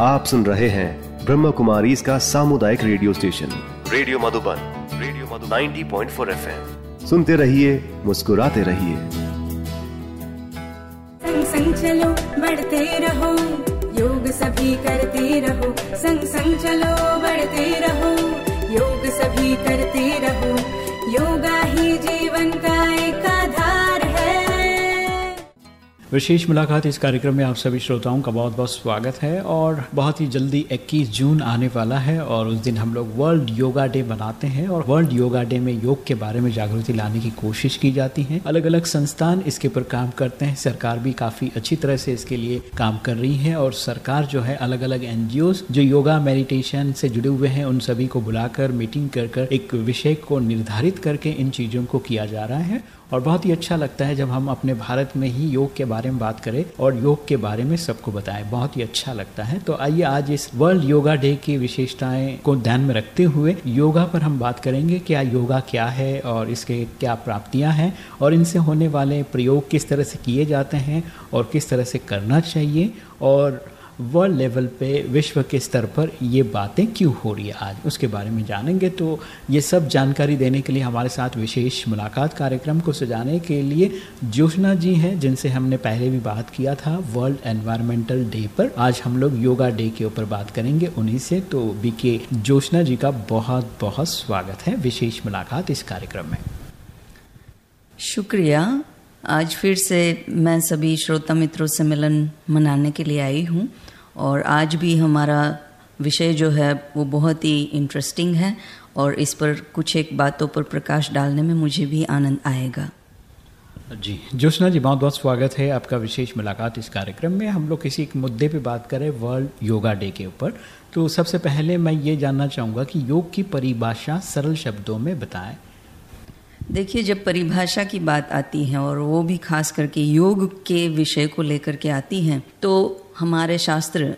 आप सुन रहे हैं ब्रह्म कुमारी इसका सामुदायिक radio station. Radio Madhuban radio Madhuban. 90.4 FM. सुनते रहिए मुस्कुराते रहिए। संग संग चलो बढ़ते रहो। योग सभी करते रहो। संग संग चलो बढ़ते रहो। योग सभी करते रहो। योगा ही जीवन का एक विशेष मुलाकात इस कार्यक्रम में आप सभी श्रोताओं का बहुत बहुत स्वागत है और बहुत ही जल्दी 21 जून आने वाला है और उस दिन हम लोग वर्ल्ड योगा डे मनाते हैं और वर्ल्ड योगा डे में योग के बारे में जागृति लाने की कोशिश की जाती है। अलग अलग संस्थान इसके ऊपर काम करते हैं। सरकार भी काफ़ी अच्छी तरह से इसके लिए काम कर रही है और सरकार जो है अलग अलग एन जो योगा, मेडिटेशन से जुड़े हुए हैं, उन सभी को बुलाकर, मीटिंग कर कर एक विषय को निर्धारित करके इन चीज़ों को किया जा रहा है और बहुत ही अच्छा लगता है जब हम अपने भारत में ही योग के बारे में बात करें और योग के बारे में सबको बताएँ। बहुत ही अच्छा लगता है। तो आइए आज इस वर्ल्ड योगा डे की विशेषताएँ को ध्यान में रखते हुए योगा पर हम बात करेंगे। क्या योगा क्या है और इसके क्या प्राप्तियाँ हैं और इनसे होने वाले प्रयोग किस तरह से किए जाते हैं और किस तरह से करना चाहिए और वर्ल्ड लेवल पे विश्व के स्तर पर ये बातें क्यों हो रही है आज? उसके बारे में जानेंगे। तो ये सब जानकारी देने के लिए हमारे साथ विशेष मुलाकात कार्यक्रम को सजाने के लिए जोशना जी हैं, जिनसे हमने पहले भी बात किया था वर्ल्ड एनवायरमेंटल डे पर। आज हम लोग योगा डे के ऊपर बात करेंगे उन्हीं से। तो बीके जोशना जी का बहुत बहुत स्वागत है। विशेष मुलाकात इस कार्यक्रम में। शुक्रिया। आज फिर से मैं सभी श्रोता मित्रों से मिलन मनाने के लिए आई हूँ। और आज भी हमारा विषय जो है वो बहुत ही इंटरेस्टिंग है और इस पर कुछ एक बातों पर प्रकाश डालने में मुझे भी आनंद आएगा। जी जोशना जी बहुत बहुत स्वागत है आपका विशेष मुलाकात इस कार्यक्रम में। हम लोग किसी एक मुद्दे पे बात करें वर्ल्ड योगा डे के ऊपर। तो सबसे पहले मैं ये जानना चाहूँगा कि योग की परिभाषा सरल शब्दों में बताएँ। देखिए जब परिभाषा की बात आती है और वो भी खास करके योग के विषय को लेकर के आती है तो हमारे शास्त्र,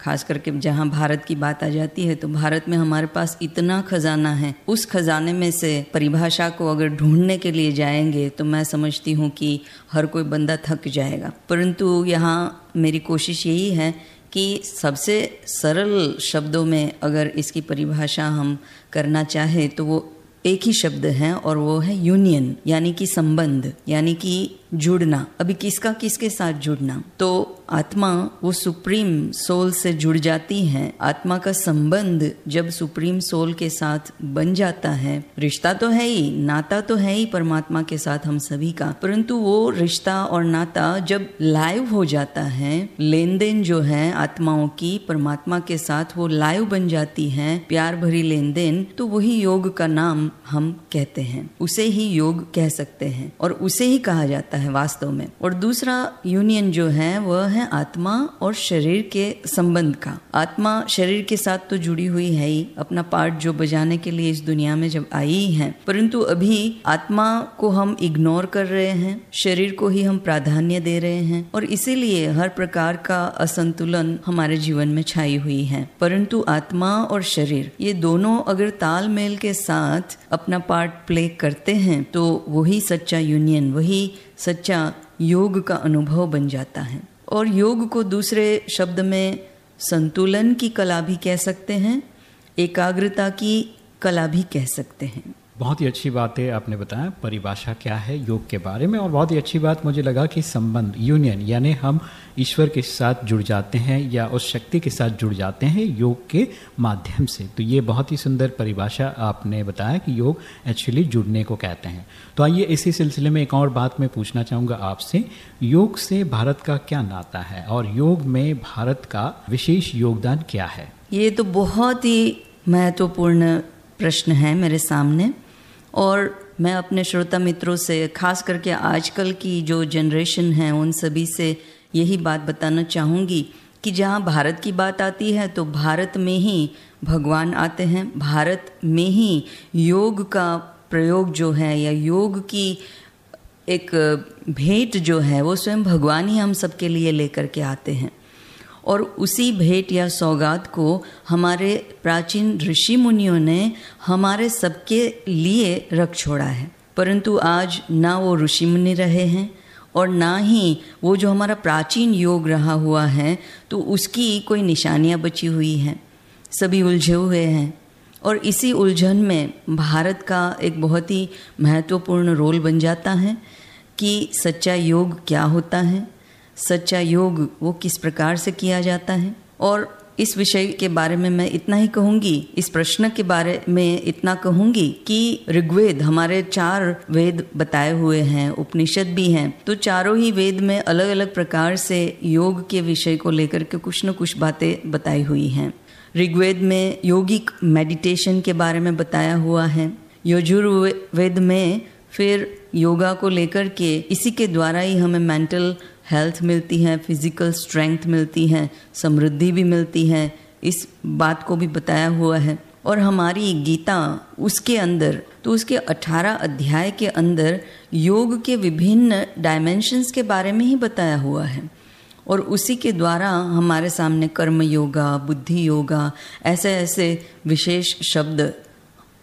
खास करके जहाँ भारत की बात आ जाती है तो भारत में हमारे पास इतना खजाना है। उस खजाने में से परिभाषा को अगर ढूँढने के लिए जाएँगे तो मैं समझती हूँ कि हर कोई बंदा थक जाएगा। परंतु यहाँ मेरी कोशिश यही है कि सबसे सरल शब्दों में अगर इसकी परिभाषा हम करना चाहें तो वो एक ही शब्द है और वो है यूनियन, यानी कि संबंध, यानी कि जुड़ना। अभी किसका, किसके साथ जुड़ना? तो आत्मा वो सुप्रीम सोल से जुड़ जाती है। आत्मा का संबंध जब सुप्रीम सोल के साथ बन जाता है, रिश्ता तो है ही, नाता तो है ही परमात्मा के साथ हम सभी का। परंतु वो रिश्ता और नाता जब लाइव हो जाता है लेन देन जो है आत्माओं की, परमात्मा के साथ वो लाइव बन जाती है, प्यार भरी लेन देन तो वही योग का नाम हम कहते हैं। उसे ही योग कह सकते हैं और उसे ही कहा जाता है। वास्तव में। और दूसरा यूनियन जो है, वह है आत्मा और शरीर के संबंध का। आत्मा शरीर के साथ तो जुड़ी हुई है ही, अपना पार्ट जो बजाने के लिए इस दुनिया में जब आई है। परंतु अभी आत्मा को हम इग्नोर कर रहे हैं, शरीर को ही हम प्राधान्य दे रहे हैं, और इसीलिए हर प्रकार का असंतुलन हमारे जीवन में छाई हुई है। परंतु आत्मा और शरीर, ये दोनों अगर तालमेल के साथ अपना पार्ट प्ले करते हैं तो वही सच्चा यूनियन वही सच्चा योग का अनुभव बन जाता है। और योग को दूसरे शब्द में संतुलन की कला भी कह सकते हैं, एकाग्रता की कला भी कह सकते हैं। बहुत ही अच्छी बात है आपने बताया, परिभाषा क्या है, योग के बारे में, और बहुत ही अच्छी बात मुझे लगा कि संबंध यूनियन यानी हम ईश्वर के साथ जुड़ जाते हैं या उस शक्ति के साथ जुड़ जाते हैं योग के माध्यम से। तो ये बहुत ही सुंदर परिभाषा आपने बताया कि योग एक्चुअली जुड़ने को कहते हैं। तो आइए इसी सिलसिले में एक और बात मैं पूछना चाहूँगा आपसे। योग से भारत का क्या नाता है, और योग में भारत का विशेष योगदान क्या है? ये तो बहुत ही महत्वपूर्ण प्रश्न है मेरे सामने। और मैं अपने श्रोता मित्रों से, खास करके आजकल की जो जनरेशन है, उन सभी से यही बात बताना चाहूँगी कि जहाँ भारत की बात आती है तो भारत में ही भगवान आते हैं। भारत में ही योग का प्रयोग जो है, या योग की एक भेंट जो है, वो स्वयं भगवान ही हम सबके लिए लेकर के आते हैं। और उसी भेंट या सौगात को हमारे प्राचीन ऋषि मुनियों ने हमारे सबके लिए रख छोड़ा है। परंतु आज ना वो ऋषि मुनि रहे हैं और ना ही वो जो हमारा प्राचीन योग रहा हुआ है तो उसकी कोई निशानियाँ बची हुई हैं। सभी उलझे हुए हैं। और इसी उलझन में भारत का एक बहुत ही महत्वपूर्ण रोल बन जाता है कि सच्चा योग क्या होता है। सच्चा योग वो किस प्रकार से किया जाता है? और इस विषय के बारे में मैं इतना ही कहूँगी, इस प्रश्न के बारे में इतना कहूँगी कि ऋग्वेद, हमारे चार वेद बताए हुए हैं, उपनिषद भी हैं तो चारों ही वेद में अलग अलग प्रकार से योग के विषय को लेकर के कुछ न कुछ बातें बताई हुई हैं। ऋग्वेद में योगिक मेडिटेशन के बारे में बताया हुआ है। यजुर्वेद में फिर योगा को लेकर के इसी के द्वारा ही हमें मेंटल हेल्थ मिलती है फ़िज़िकल स्ट्रेंथ मिलती है, समृद्धि भी मिलती है, इस बात को भी बताया हुआ है। और हमारी गीता उसके अंदर तो उसके 18 अध्याय के अंदर योग के विभिन्न डायमेंशंस के बारे में ही बताया हुआ है। और उसी के द्वारा हमारे सामने कर्म योगा, बुद्धि योगा, ऐसे ऐसे विशेष शब्द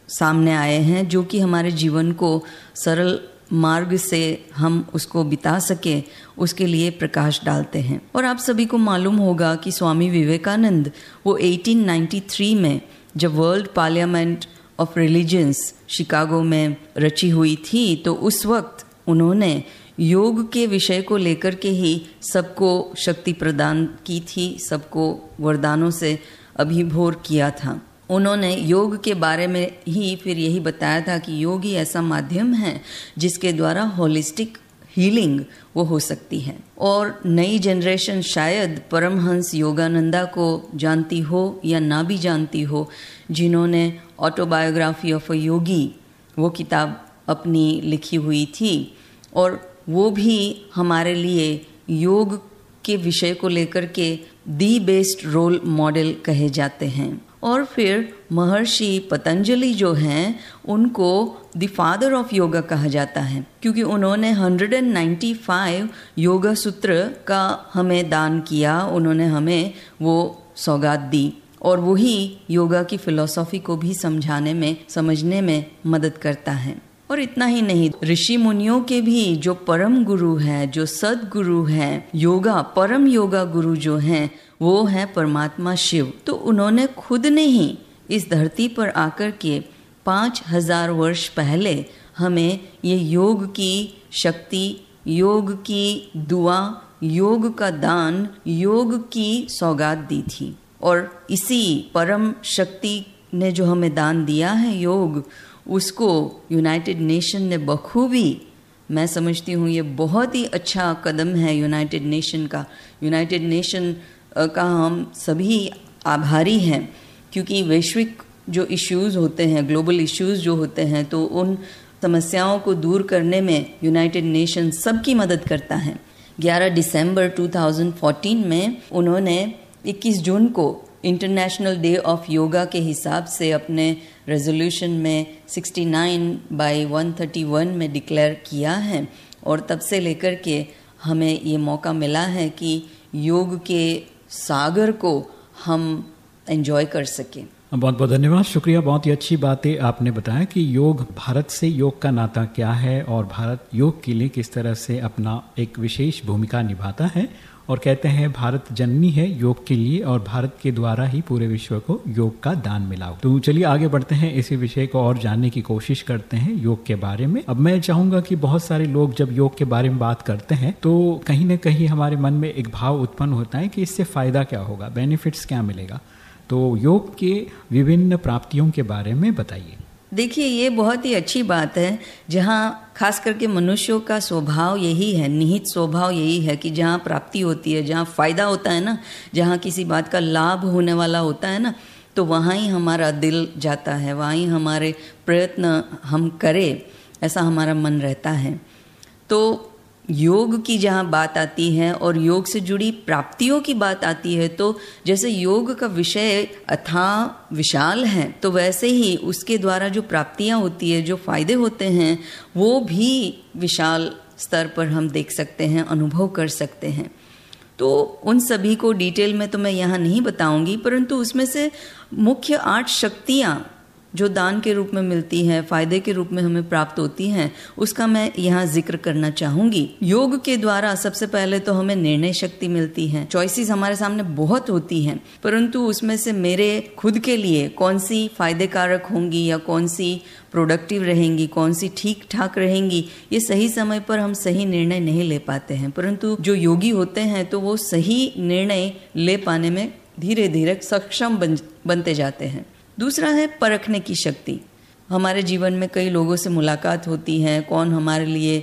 सामने आए हैं, जो कि हमारे जीवन को सरल मार्ग से हम उसको बिता सके, उसके लिए प्रकाश डालते हैं। और आप सभी को मालूम होगा कि स्वामी विवेकानंद, वो 1893 में जब world parliament of religions Chicago में रची हुई थी तो उस वक्त उन्होंने योग के विषय को लेकर के ही सबको शक्ति प्रदान की थी, सबको वरदानों से अभिभोर किया था। उन्होंने योग के बारे में ही फिर यही बताया था कि योग ही ऐसा माध्यम है जिसके द्वारा होलिस्टिक हीलिंग वो हो सकती है। और नई जनरेशन शायद परमहंस योगानंदा को जानती हो या ना भी जानती हो, जिन्होंने ऑटोबायोग्राफी ऑफ़ अ योगी वो किताब अपनी लिखी हुई थी। और वो भी हमारे लिए योग के विषय को लेकर के दी बेस्ट रोल मॉडल कहे जाते हैं। और फिर महर्षि पतंजलि जो हैं, उनको द फादर ऑफ़ योगा कहा जाता है, क्योंकि उन्होंने 195 योगा सूत्र का हमें दान किया, उन्होंने हमें वो सौगात दी, और वही योगा की फिलॉसफी को भी समझाने में, समझने में मदद करता है। और इतना ही नहीं, ऋषि मुनियों के भी जो परम गुरु हैं, जो सदगुरु हैं, योगा, परम योगा गुरु जो हैं वो हैं परमात्मा शिव। तो उन्होंने खुद ने ही इस धरती पर आकर के पाँच हज़ार वर्ष पहले हमें ये योग की शक्ति, योग की दुआ, योग का दान, योग की सौगात दी थी। और इसी परम शक्ति ने जो हमें दान दिया है योग, उसको यूनाइटेड नेशन ने बखूबी, मैं समझती हूँ ये बहुत ही अच्छा कदम है यूनाइटेड नेशन का। यूनाइटेड नेशन का हम सभी आभारी हैं, क्योंकि वैश्विक जो इश्यूज़ होते हैं ग्लोबल इश्यूज़ जो होते हैं तो उन समस्याओं को दूर करने में यूनाइटेड नेशन सबकी मदद करता है। 11 दिसंबर 2014 में उन्होंने 21 जून को इंटरनेशनल डे ऑफ़ योगा के हिसाब से अपने रेजोल्यूशन में 69 बाई 131 में डिक्लेयर किया है, और तब से लेकर के हमें ये मौका मिला है कि योग के सागर को हम एंजॉय कर सकें। बहुत बहुत धन्यवाद। शुक्रिया, बहुत ही अच्छी बातें आपने बताया कि योग भारत से योग का नाता क्या है और भारत योग के लिए किस तरह से अपना एक विशेष भूमिका निभाता है। और कहते हैं, भारत जननी है योग के लिए और भारत के द्वारा ही पूरे विश्व को योग का दान मिला तो चलिए आगे बढ़ते हैं, इसी विषय को और जानने की कोशिश करते हैं योग के बारे में। अब मैं चाहूँगा कि बहुत सारे लोग जब योग के बारे में बात करते हैं तो कहीं ना कहीं हमारे मन में एक भाव उत्पन्न होता है कि इससे फ़ायदा क्या होगा बेनिफिट्स क्या मिलेगा? तो योग के विभिन्न प्राप्तियों के बारे में बताइए। देखिए, ये बहुत ही अच्छी बात है, जहाँ खास करके मनुष्यों का स्वभाव यही है, निहित स्वभाव यही है कि जहाँ प्राप्ति होती है, जहाँ फ़ायदा होता है ना, जहाँ किसी बात का लाभ होने वाला होता है ना तो वहाँ ही हमारा दिल जाता है, वहाँ ही हमारे प्रयत्न हम करें, ऐसा हमारा मन रहता है। तो योग की जहाँ बात आती है और योग से जुड़ी प्राप्तियों की बात आती है तो जैसे योग का विषय अथा विशाल है तो वैसे ही उसके द्वारा जो प्राप्तियाँ होती है, जो फ़ायदे होते हैं, वो भी विशाल स्तर पर हम देख सकते हैं, अनुभव कर सकते हैं। तो उन सभी को डिटेल में तो मैं यहाँ नहीं बताऊँगी, परंतु उसमें से मुख्य आठ शक्तियाँ जो दान के रूप में मिलती है, फ़ायदे के रूप में हमें प्राप्त होती हैं, उसका मैं यहाँ ज़िक्र करना चाहूँगी। योग के द्वारा सबसे पहले तो हमें निर्णय शक्ति मिलती है। चॉइसेस हमारे सामने बहुत होती हैं, परंतु उसमें से मेरे खुद के लिए कौन सी फ़ायदे कारक होंगी या कौन सी प्रोडक्टिव रहेंगी, कौन सी ठीक ठाक रहेंगी, ये सही समय पर हम सही निर्णय नहीं ले पाते हैं। परंतु जो योगी होते हैं तो वो सही निर्णय ले पाने में धीरे धीरे सक्षम बन, बनते जाते हैं। दूसरा है परखने की शक्ति। हमारे जीवन में कई लोगों से मुलाकात होती है, कौन हमारे लिए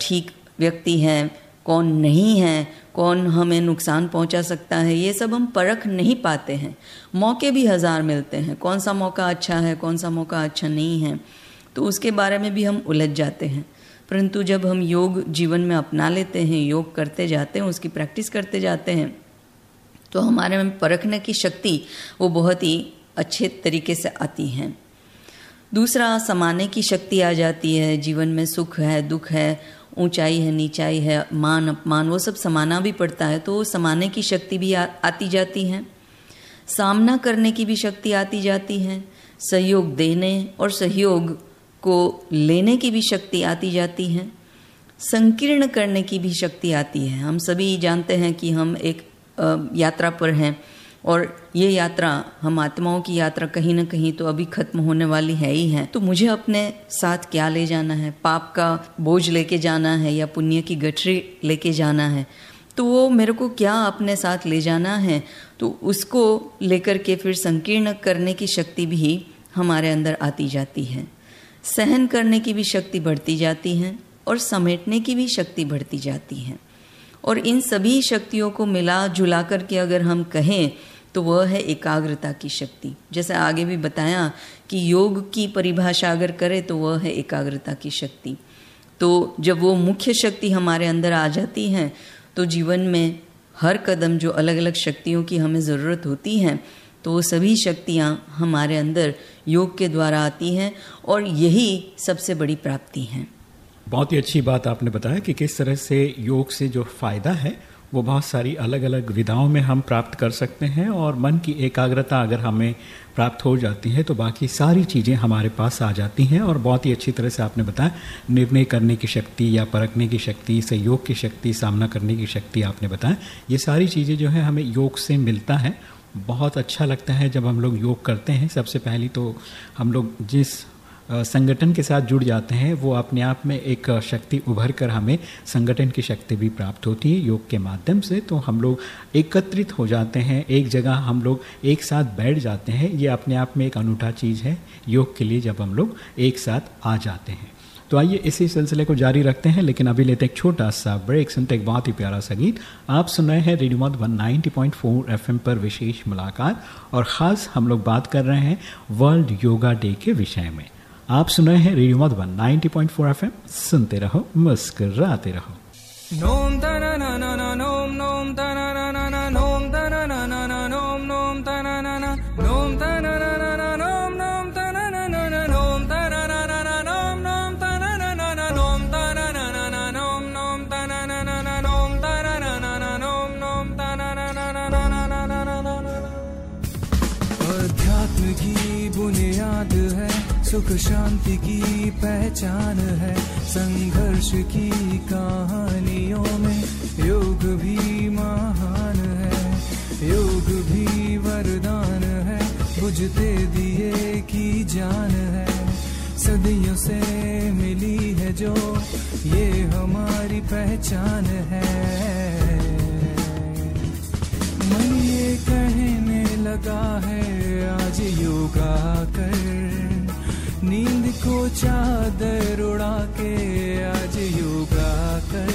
ठीक व्यक्ति हैं, कौन नहीं है, कौन हमें नुकसान पहुँचा सकता है, ये सब हम परख नहीं पाते हैं। मौके भी हज़ार मिलते हैं, कौन सा मौका अच्छा है, कौन सा मौका अच्छा नहीं है तो उसके बारे में भी हम उलझ जाते हैं। परंतु जब हम योग जीवन में अपना लेते हैं, योग करते जाते हैं, उसकी प्रैक्टिस करते जाते हैं तो हमारे में परखने की शक्ति वो बहुत ही अच्छे तरीके से आती हैं। दूसरा समाने की शक्ति आ जाती है। जीवन में सुख है दुख है ऊंचाई है नीचाई है मान अपमान वो सब समाना भी पड़ता है तो समाने की शक्ति भी आ, आती जाती है। सामना करने की भी शक्ति आती जाती है। सहयोग देने और सहयोग को लेने की भी शक्ति आती जाती है। संकीर्ण करने की भी शक्ति आती है। हम सभी जानते हैं कि हम एक यात्रा पर हैं। और ये यात्रा, हम आत्माओं की यात्रा कहीं ना कहीं तो अभी खत्म होने वाली है ही है। तो मुझे अपने साथ क्या ले जाना है? पाप का बोझ लेके जाना है या पुण्य की गठरी लेके जाना है? तो वो मेरे को क्या अपने साथ ले जाना है? तो उसको लेकर के फिर संकीर्ण करने की शक्ति भी हमारे अंदर आती जाती है। सहन करने की भी शक्ति बढ़ती जाती है और समेटने की भी शक्ति बढ़ती जाती है। और इन सभी शक्तियों को मिला जुला करके अगर हम कहें तो वह है एकाग्रता की शक्ति। जैसे आगे भी बताया कि योग की परिभाषा अगर करें तो वह है एकाग्रता की शक्ति। तो जब वो मुख्य शक्ति हमारे अंदर आ जाती है तो जीवन में हर कदम जो अलग अलग शक्तियों की हमें ज़रूरत होती है तो वो सभी शक्तियाँ हमारे अंदर योग के द्वारा आती हैं और यही सबसे बड़ी प्राप्ति हैं। बहुत ही अच्छी बात आपने बताया कि किस तरह से योग से जो फ़ायदा है वो बहुत सारी अलग अलग विधाओं में हम प्राप्त कर सकते हैं और मन की एकाग्रता अगर हमें प्राप्त हो जाती है तो बाकी सारी चीज़ें हमारे पास आ जाती हैं और बहुत ही अच्छी तरह से आपने बताया, निर्णय करने की शक्ति या परखने की शक्ति, सहयोग की शक्ति, सामना करने की शक्ति आपने बताया। ये सारी चीज़ें जो है हमें योग से मिलता है। बहुत अच्छा लगता है जब हम लोग योग करते हैं। सबसे पहली तो हम लोग जिस संगठन के साथ जुड़ जाते हैं, वो अपने आप में एक शक्ति उभर कर हमें संगठन की शक्ति भी प्राप्त होती है योग के माध्यम से। तो हम लोग एकत्रित हो जाते हैं, एक जगह हम लोग एक साथ बैठ जाते हैं, ये अपने आप में एक अनूठा चीज़ है योग के लिए जब हम लोग एक साथ आ जाते हैं। तो आइए इसी सिलसिले को जारी रखते हैं, लेकिन अभी लेते हैं एक छोटा सा ब्रेक, सुनते एक बहुत ही प्यारा सा गीत। आप सुन रहे हैं रेडियो मत one ninety point four F पर विशेष मुलाकात और ख़ास हम लोग बात कर रहे हैं वर्ल्ड योगा डे के विषय में। आप सुन रहे हैं रेडियो मधुबन 90.4 एफएम। सुनते रहो, मुस्कराते रहो। नोम तना नोम नोम तना सुख शांति की पहचान है। संघर्ष की कहानियों में योग भी महान है। योग भी वरदान है। बुझते दिए की जान है। सदियों से मिली है जो ये हमारी पहचान है। मन ये कहने लगा है, आज योगा कर। नींद को चादर उड़ा के आज योगा कर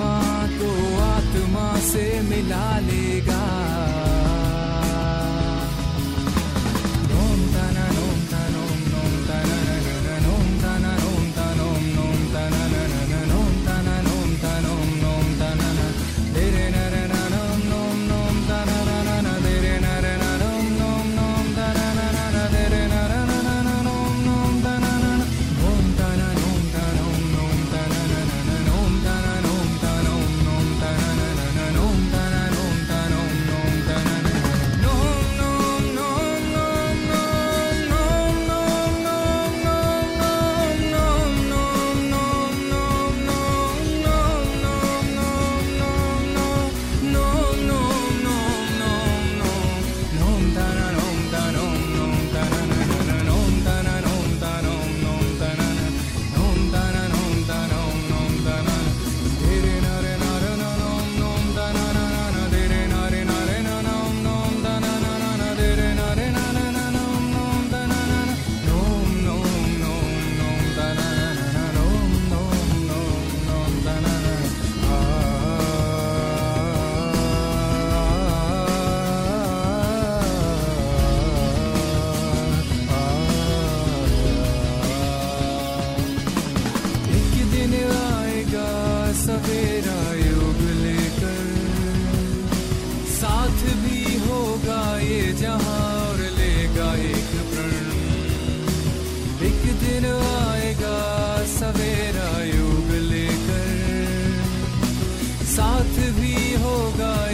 आत्मा को आत्मा से मिला लेगा होगा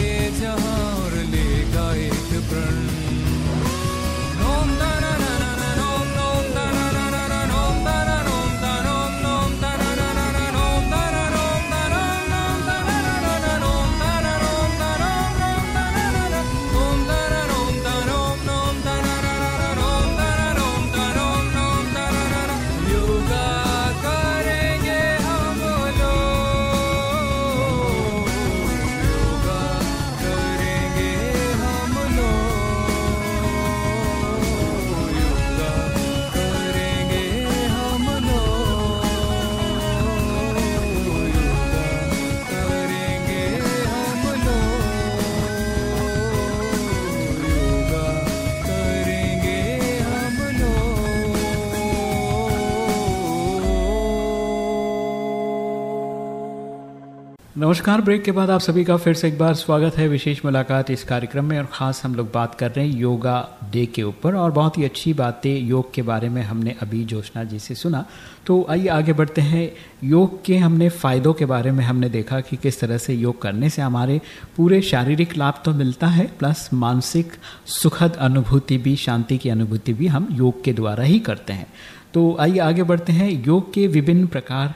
नमस्कार, ब्रेक के बाद आप सभी का फिर से एक बार स्वागत है विशेष मुलाकात इस कार्यक्रम में और ख़ास हम लोग बात कर रहे हैं योगा डे के ऊपर और बहुत ही अच्छी बातें योग के बारे में हमने अभी जोशना जी से सुना। तो आइए आगे बढ़ते हैं। योग के हमने फ़ायदों के बारे में हमने देखा कि किस तरह से योग करने से हमारे पूरे शारीरिक लाभ तो मिलता है, प्लस मानसिक सुखद अनुभूति भी, शांति की अनुभूति भी हम योग के द्वारा ही करते हैं। तो आइए आगे बढ़ते हैं। योग के विभिन्न प्रकार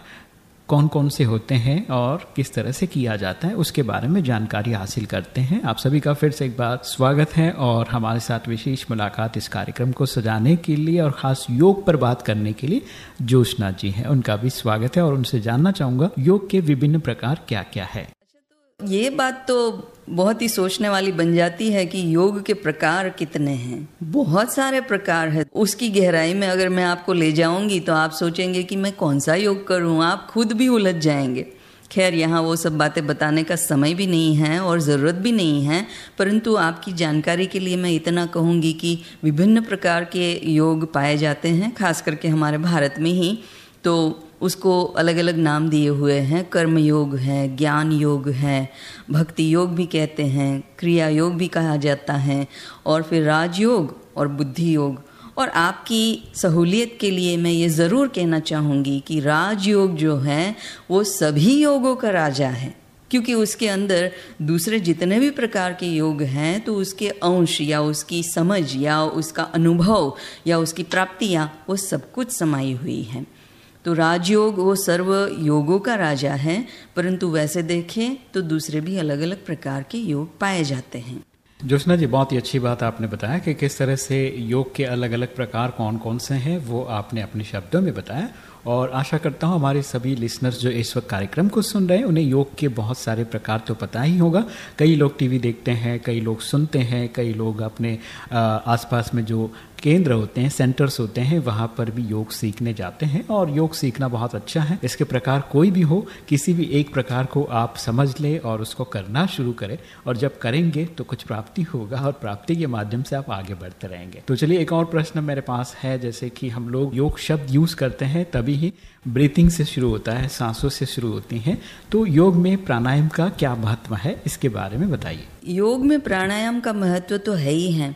कौन कौन से होते हैं और किस तरह से किया जाता है, उसके बारे में जानकारी हासिल करते हैं। आप सभी का फिर से एक बार स्वागत है और हमारे साथ विशेष मुलाकात इस कार्यक्रम को सजाने के लिए और ख़ास योग पर बात करने के लिए जोशना जी हैं। उनका भी स्वागत है और उनसे जानना चाहूँगा, योग के विभिन्न प्रकार क्या क्या है। ये बात तो बहुत ही सोचने वाली बन जाती है कि योग के प्रकार कितने हैं। बहुत सारे प्रकार है। उसकी गहराई में अगर मैं आपको ले जाऊँगी तो आप सोचेंगे कि मैं कौन सा योग करूँ? आप खुद भी उलझ जाएँगे। खैर, यहाँ वो सब बातें बताने का समय भी नहीं है और ज़रूरत भी नहीं है, परंतु आपकी जानकारी के लिए मैं इतना कहूँगी कि विभिन्न प्रकार के योग पाए जाते हैं, खास करके हमारे भारत में ही। तो उसको अलग अलग नाम दिए हुए हैं। कर्म योग है ज्ञान योग है भक्ति योग भी कहते हैं क्रिया योग भी कहा जाता है, और फिर राजयोग और बुद्धि योग और आपकी सहूलियत के लिए मैं ये ज़रूर कहना चाहूँगी कि राजयोग जो है, वो सभी योगों का राजा है। क्योंकि उसके अंदर दूसरे जितने भी प्रकार के योग हैं तो उसके अंश या उसकी समझ या उसका अनुभव या उसकी प्राप्तियाँ, वो सब कुछ समाई हुई हैं। तो राजयोग वो सर्व योगों का राजा है, परंतु वैसे देखें तो दूसरे भी अलग अलग प्रकार के योग पाए जाते हैं। जोशना जी, बहुत ही अच्छी बात आपने बताया कि किस तरह से योग के अलग अलग प्रकार कौन कौन से हैं, वो आपने अपने शब्दों में बताया। और आशा करता हूँ हमारे सभी लिसनर्स जो इस वक्त कार्यक्रम को सुन रहे हैं, उन्हें योग के बहुत सारे प्रकार तो पता ही होगा। कई लोग टीवी देखते हैं, कई लोग सुनते हैं, कई लोग अपने आसपास में जो केंद्र होते हैं सेंटर्स होते हैं, वहाँ पर भी योग सीखने जाते हैं और योग सीखना बहुत अच्छा है। इसके प्रकार कोई भी हो, किसी भी एक प्रकार को आप समझ ले और उसको करना शुरू करें और जब करेंगे तो कुछ प्राप्ति होगा और प्राप्ति के माध्यम से आप आगे बढ़ते रहेंगे। तो चलिए एक और प्रश्न मेरे पास है, जैसे कि हम लोग योग शब्द यूज़ करते हैं, तभी ही ब्रीथिंग से शुरू होता है, सांसों से शुरू होती हैं। तो योग में प्राणायाम का क्या महत्व है, इसके बारे में बताइए। योग में प्राणायाम का महत्व तो है ही है,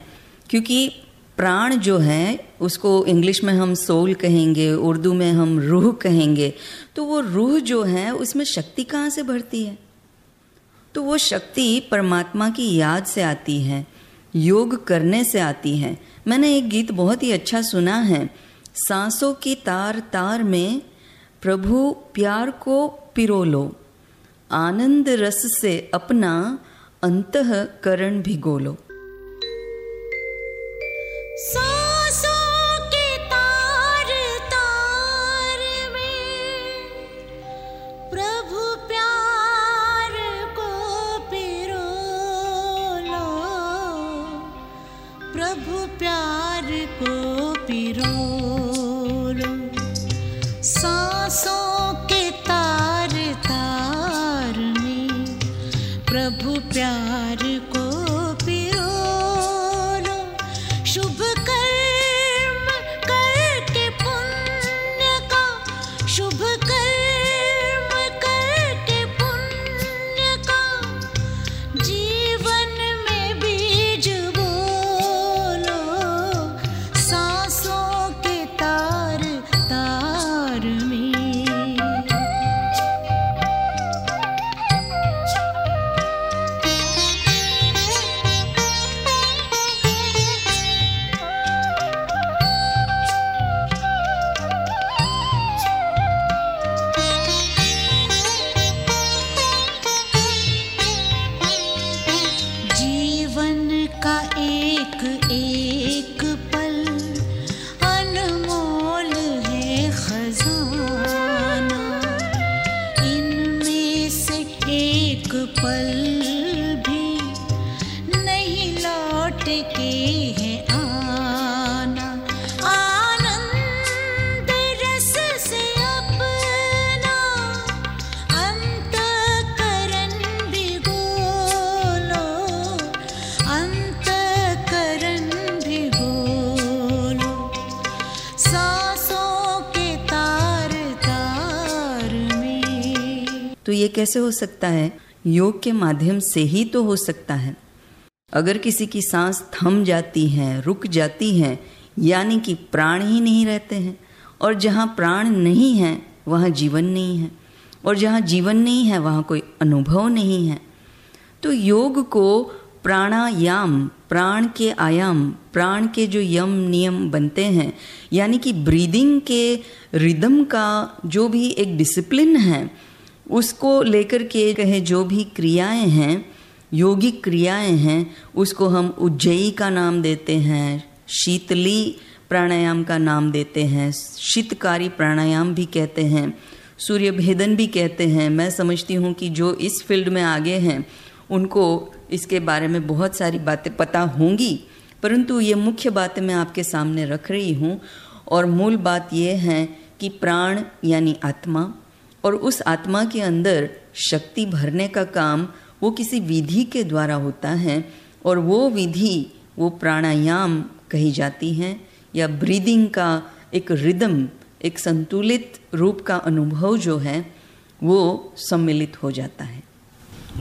क्योंकि प्राण जो है, उसको इंग्लिश में हम सोल कहेंगे, उर्दू में हम रूह कहेंगे तो वो रूह जो है, उसमें शक्ति कहाँ से भरती है? तो वो शक्ति परमात्मा की याद से आती है, योग करने से आती है। मैंने एक गीत बहुत ही अच्छा सुना है, सांसों की तार तार में, प्रभु प्यार को पिरो लो, आनंद रस से अपना अंतकरण भिगो लो। सांसों कैसे हो सकता है? योग के माध्यम से ही तो हो सकता है। अगर किसी की सांस थम जाती है, रुक जाती है, यानी कि प्राण ही नहीं रहते हैं, और जहाँ प्राण नहीं है, वहाँ जीवन नहीं है, और जहाँ जीवन नहीं है, वहाँ कोई अनुभव नहीं है। तो योग को प्राणायाम, प्राण के आयाम, प्राण के जो यम नियम बनते हैं, यानी कि ब्रीदिंग के रिदम का जो भी एक डिसिप्लिन है उसको लेकर के कहे जो भी क्रियाएँ हैं, योगिक क्रियाएँ हैं, उसको हम उज्जयी का नाम देते हैं, शीतली प्राणायाम का नाम देते हैं, शीतकारी प्राणायाम भी कहते हैं सूर्य भेदन भी कहते हैं। मैं समझती हूँ कि जो इस फ़ील्ड में आगे हैं, उनको इसके बारे में बहुत सारी बातें पता होंगी, परंतु ये मुख्य बातें मैं आपके सामने रख रही हूँ। और मूल बात यह है कि प्राण यानी आत्मा और उस आत्मा के अंदर शक्ति भरने का काम वो किसी विधि के द्वारा होता है और वो विधि, वो प्राणायाम कही जाती हैं या ब्रीदिंग का एक रिदम एक संतुलित रूप का अनुभव जो है, वो सम्मिलित हो जाता है।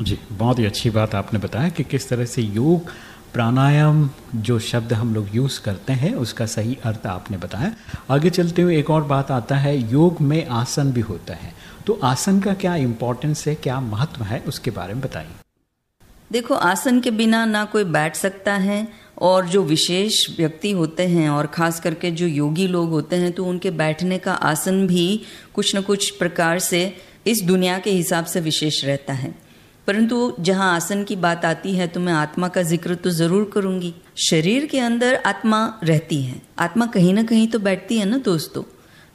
जी, बहुत ही अच्छी बात आपने बताया कि किस तरह से योग, प्राणायाम जो शब्द हम लोग यूज़ करते हैं, उसका सही अर्थ आपने बताया। आगे चलते हुए एक और बात आता है, योग में आसन भी होता है। तो आसन का क्या इम्पोर्टेंस है, क्या महत्व है, उसके बारे में बताइए। देखो, आसन के बिना ना कोई बैठ सकता है और जो विशेष व्यक्ति होते हैं और खास करके जो योगी लोग होते हैं तो उनके बैठने का आसन भी कुछ न कुछ प्रकार से इस दुनिया के हिसाब से विशेष रहता है। परंतु जहाँ आसन की बात आती है तो मैं आत्मा का ज़िक्र तो ज़रूर करूँगी। शरीर के अंदर आत्मा रहती है। आत्मा कहीं ना कहीं तो बैठती है ना, दोस्तों?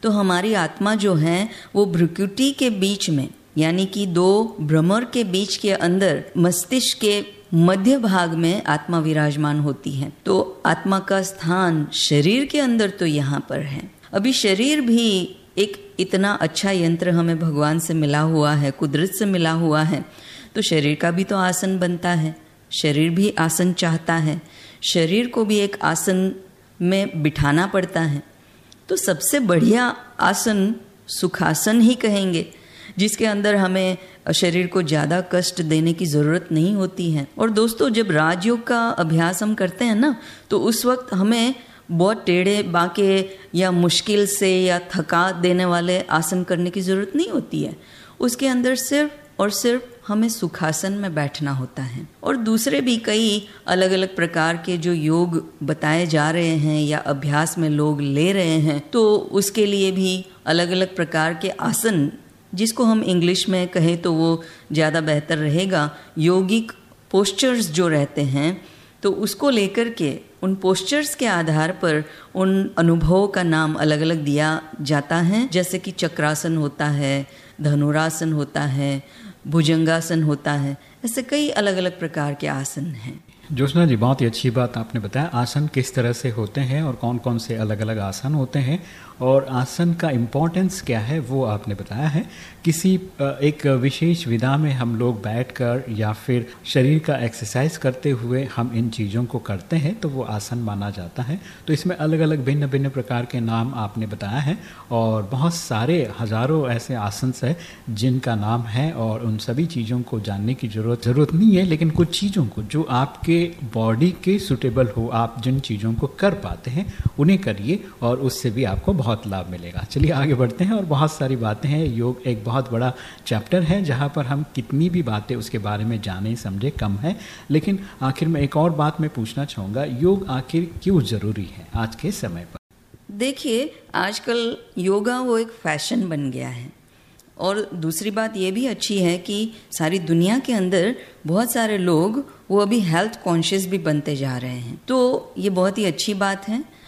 तो हमारी आत्मा जो है, वो भ्रुकुटी के बीच में, यानी कि दो भ्रमर के बीच के अंदर, मस्तिष्क के मध्य भाग में आत्मा विराजमान होती है। तो आत्मा का स्थान शरीर के अंदर तो यहाँ पर है। अभी शरीर भी एक इतना अच्छा यंत्र हमें भगवान से मिला हुआ है, कुदरत से मिला हुआ है तो शरीर का भी तो आसन बनता है। शरीर भी आसन चाहता है। शरीर को भी एक आसन में बिठाना पड़ता है। तो सबसे बढ़िया आसन सुखासन ही कहेंगे, जिसके अंदर हमें शरीर को ज़्यादा कष्ट देने की ज़रूरत नहीं होती है। और दोस्तों, जब राजयोग का अभ्यास हम करते हैं ना तो उस वक्त हमें बहुत टेढ़े बाके या मुश्किल से या थका देने वाले आसन करने की ज़रूरत नहीं होती है। उसके अंदर सिर्फ़ और सिर्फ़ हमें सुखासन में बैठना होता है। और दूसरे भी कई अलग अलग प्रकार के जो योग बताए जा रहे हैं या अभ्यास में लोग ले रहे हैं तो उसके लिए भी अलग अलग प्रकार के आसन, जिसको हम इंग्लिश में कहें तो वो ज़्यादा बेहतर रहेगा, योगिक पोस्चर्स जो रहते हैं तो उसको लेकर के, उन पोस्चर्स के आधार पर उन अनुभवों का नाम अलग अलग दिया जाता है। जैसे कि चक्रासन होता है, धनुरासन होता है भुजंगासन होता है। ऐसे कई अलग अलग प्रकार के आसन हैं। ज्योत्ना जी, बहुत ही अच्छी बात आपने बताया। आसन किस तरह से होते हैं और कौन कौन से अलग अलग आसन होते हैं और आसन का इम्पोर्टेंस क्या है, वो आपने बताया है। किसी एक विशेष विधा में हम लोग बैठकर या फिर शरीर का एक्सरसाइज करते हुए हम इन चीज़ों को करते हैं तो वो आसन माना जाता है। तो इसमें अलग अलग भिन्न भिन्न प्रकार के नाम आपने बताया है और बहुत सारे, हज़ारों ऐसे आसन है जिनका नाम है और उन सभी चीज़ों को जानने की ज़रूरत ज़रूरत नहीं है, लेकिन कुछ चीज़ों को जो आपके बॉडी के सुटेबल हो, आप जिन चीज़ों को कर पाते हैं, उन्हें करिए और उससे भी आपको बहुत लाभ मिलेगा। चलिए आगे बढ़ते हैं और बहुत सारी बातें हैं। योग एक बहुत बड़ा चैप्टर है, जहाँ पर हम कितनी भी बातें उसके बारे में जाने, समझे, कम है। लेकिन आखिर में एक और बात मैं पूछना चाहूँगा, योग आखिर क्यों ज़रूरी है आज के समय पर? देखिए, आजकल योगा वो एक फ़ैशन बन गया है। और दूसरी बात ये भी अच्छी है कि सारी दुनिया के अंदर बहुत सारे लोग वो अभी हेल्थ कॉन्शियस भी बनते जा रहे हैं। तो ये बहुत ही अच्छी बात है।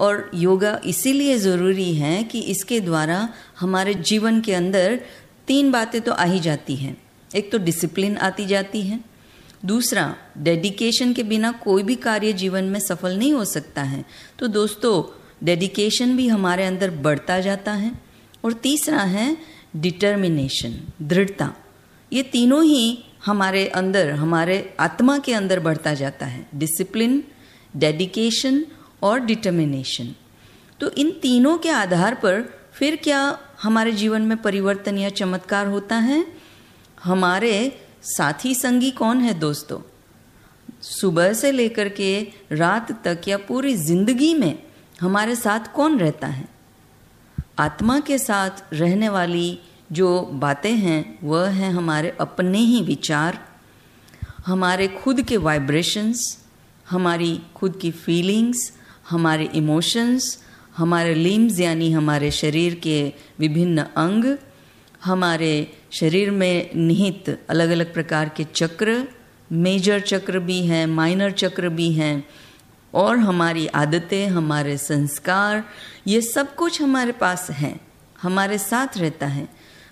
और योगा इसीलिए ज़रूरी है कि इसके द्वारा हमारे जीवन के अंदर तीन बातें तो आ ही जाती हैं। एक तो डिसिप्लिन आती जाती है। दूसरा डेडिकेशन के बिना कोई भी कार्य जीवन में सफल नहीं हो सकता है। तो दोस्तों डेडिकेशन भी हमारे अंदर बढ़ता जाता है। और तीसरा है डिटर्मिनेशन दृढ़ता। ये तीनों ही हमारे अंदर, हमारे आत्मा के अंदर बढ़ता जाता है। डिसिप्लिन डेडिकेशन और डिटर्मिनेशन तो इन तीनों के आधार पर फिर क्या हमारे जीवन में परिवर्तन या चमत्कार होता है? हमारे साथी संगी कौन है दोस्तों? सुबह से लेकर के रात तक या पूरी ज़िंदगी में हमारे साथ कौन रहता है? आत्मा के साथ रहने वाली जो बातें हैं, वह हैं हमारे अपने ही विचार, हमारे खुद के वाइब्रेशंस हमारी खुद की फीलिंग्स हमारे इमोशंस हमारे लिम्स यानी हमारे शरीर के विभिन्न अंग, हमारे शरीर में निहित अलग अलग प्रकार के चक्र मेजर चक्र भी हैं माइनर चक्र भी हैं, और हमारी आदतें, हमारे संस्कार, ये सब कुछ हमारे पास हैं, हमारे साथ रहता है।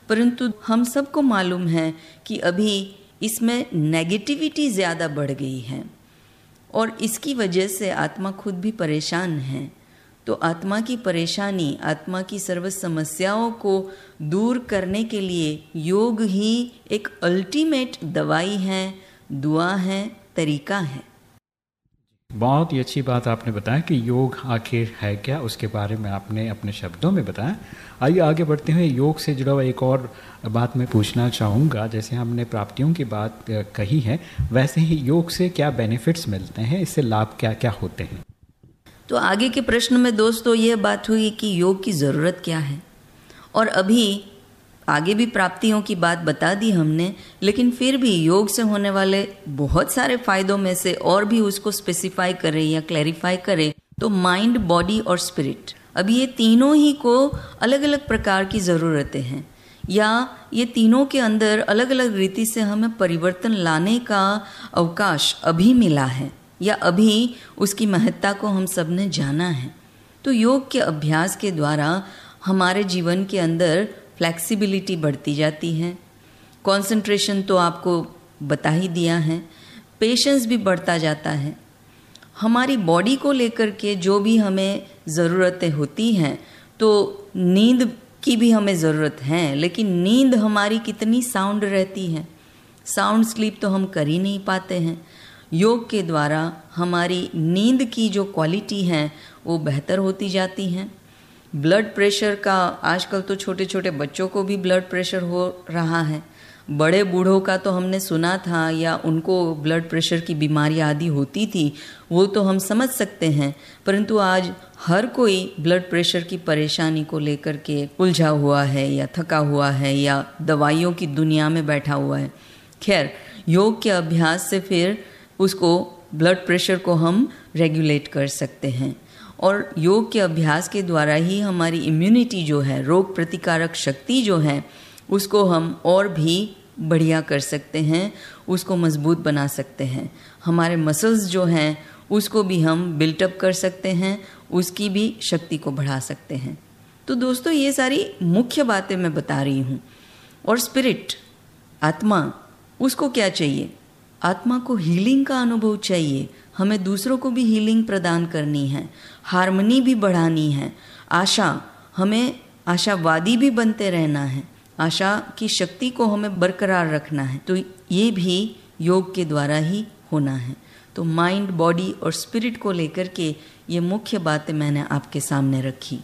परंतु हम सबको मालूम है कि अभी इसमें नेगेटिविटी ज़्यादा बढ़ गई है। और इसकी वजह से आत्मा खुद भी परेशान है। तो आत्मा की परेशानी, आत्मा की सर्व समस्याओं को दूर करने के लिए योग ही एक अल्टीमेट दवाई है, दुआ है, तरीका है। बहुत ही अच्छी बात आपने बताया कि योग आखिर है क्या, उसके बारे में आपने अपने शब्दों में बताया। आइए आगे बढ़ते हुए योग से जुड़ा हुआ एक और बात मैं पूछना चाहूँगा। जैसे हमने प्राप्तियों की बात कही है, वैसे ही योग से क्या बेनिफिट्स मिलते हैं, इससे लाभ क्या क्या होते हैं? तो आगे के प्रश्न में दोस्तों यह बात हुई कि योग की ज़रूरत क्या है? और अभी आगे भी प्राप्तियों की बात बता दी हमने, लेकिन फिर भी योग से होने वाले बहुत सारे फायदों में से और भी उसको स्पेसिफाई करें या क्लैरिफाई करें तो माइंड बॉडी और स्पिरिट अभी ये तीनों ही को अलग अलग प्रकार की ज़रूरतें हैं। या ये तीनों के अंदर अलग अलग रीति से हमें परिवर्तन लाने का अवकाश अभी मिला है, या अभी उसकी महत्ता को हम सबने जाना है। तो योग के अभ्यास के द्वारा हमारे जीवन के अंदर फ्लेक्सिबिलिटी बढ़ती जाती है। कंसंट्रेशन तो आपको बता ही दिया है। पेशेंस भी बढ़ता जाता है। हमारी बॉडी को लेकर के जो भी हमें ज़रूरतें होती हैं तो नींद की भी हमें ज़रूरत है, लेकिन नींद हमारी कितनी साउंड रहती है। साउंड स्लीप तो हम कर ही नहीं पाते हैं। योग के द्वारा हमारी नींद की जो क्वालिटी है, वो बेहतर होती जाती हैं। ब्लड प्रेशर का, आजकल तो छोटे छोटे बच्चों को भी ब्लड प्रेशर हो रहा है। बड़े बूढ़ों का तो हमने सुना था या उनको ब्लड प्रेशर की बीमारी आदि होती थी, वो तो हम समझ सकते हैं। परंतु आज हर कोई ब्लड प्रेशर की परेशानी को लेकर के उलझा हुआ है या थका हुआ है या दवाइयों की दुनिया में बैठा हुआ है। खैर, योग के अभ्यास से फिर उसको ब्लड प्रेशर को हम रेगुलेट कर सकते हैं। और योग के अभ्यास के द्वारा ही हमारी इम्यूनिटी जो है, रोग प्रतिकारक शक्ति जो है, उसको हम और भी बढ़िया कर सकते हैं, उसको मज़बूत बना सकते हैं। हमारे मसल्स जो हैं, उसको भी हम बिल्टअप कर सकते हैं, उसकी भी शक्ति को बढ़ा सकते हैं। तो दोस्तों, ये सारी मुख्य बातें मैं बता रही हूँ। और स्पिरिट आत्मा, उसको क्या चाहिए? आत्मा को हीलिंग का अनुभव चाहिए। हमें दूसरों को भी हीलिंग प्रदान करनी है हारमनी भी बढ़ानी है। आशा, हमें आशावादी भी बनते रहना है। आशा की शक्ति को हमें बरकरार रखना है। तो ये भी योग के द्वारा ही होना है। तो माइंड बॉडी और स्पिरिट को लेकर के ये मुख्य बातें मैंने आपके सामने रखी।